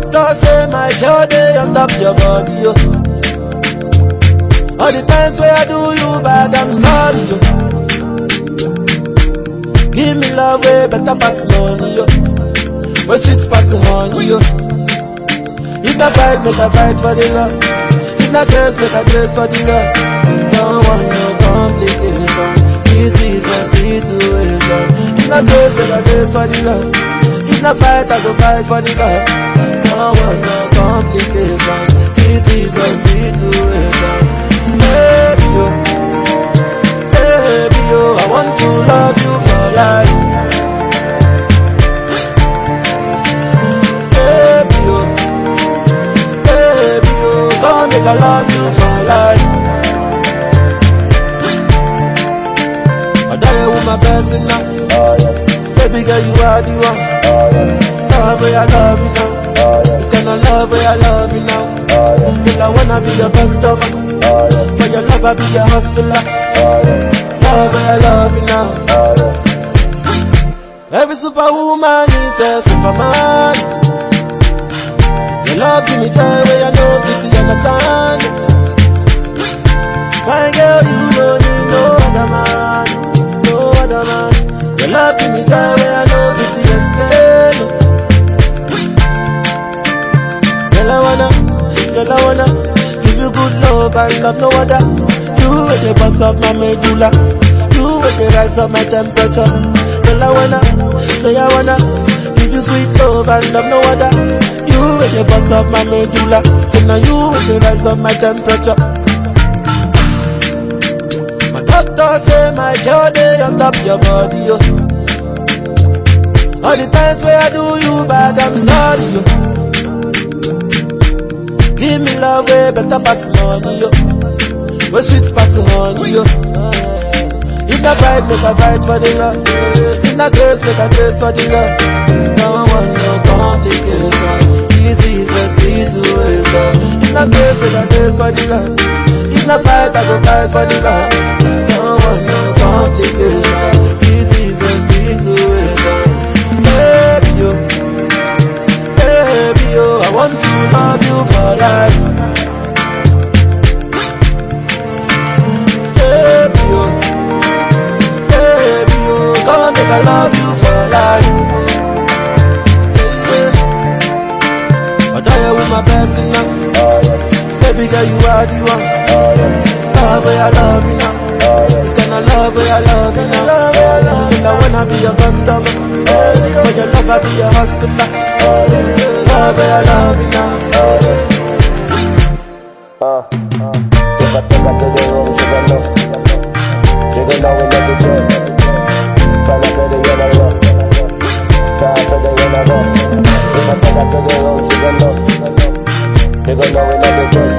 doctor say my girl dey on top your body yo. All the times where I do you bad, I'm sorry yo. Give me love way better pass money oh. yo. Where sweet pass honey yo. If I fight, make I fight for the love. If I grace, make I grace for the love. Don't want no complication. This is my situation. If I grace, make I grace for the love. If I fight, I go fight for the love. Don't want no complication. This is a situation. Baby, yo. Baby, yo. I want to love you for life. Baby, yo. Baby, yo. Come make I love you for life. I die with my person now. Baby girl, you are the one. Oh, love where I love you now. This kind of love where I love you now. Girl, I wanna be your customer. For your love, I be your hustler. Love where I love you now. Every superwoman is a superman. Your love give me joy where I know pity understand. Love and love no other. You with the boss of my medulla, you with the rise of my temperature. Girl, I wanna, say I wanna give you sweet love and love no other. You with the boss of my medulla, say now you with the rise of my temperature. My doctor say my girl dey on top your body, yo. All the times where I do you bad, I'm sorry, yo. Give me love way better pass money, yo. Where sweet pass honey, yo. If I fight, make I fight for the love. If not grace, make I grace for the love. Don't want no complication. This is the situation. If not grace, make I grace for the love. If not fight, I go fight for the love. Don't want no complication. I love you for life. I die with my person now. Baby girl, you are the one. Love where I love you now. This kind of love where I love you now. Love I love wanna be your customer. For your love, I be your hustler. Love where I love you now. Uh, if I take her to the room, she gon' know. She gon' know we let the drip. Take let the drip.